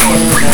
Lord.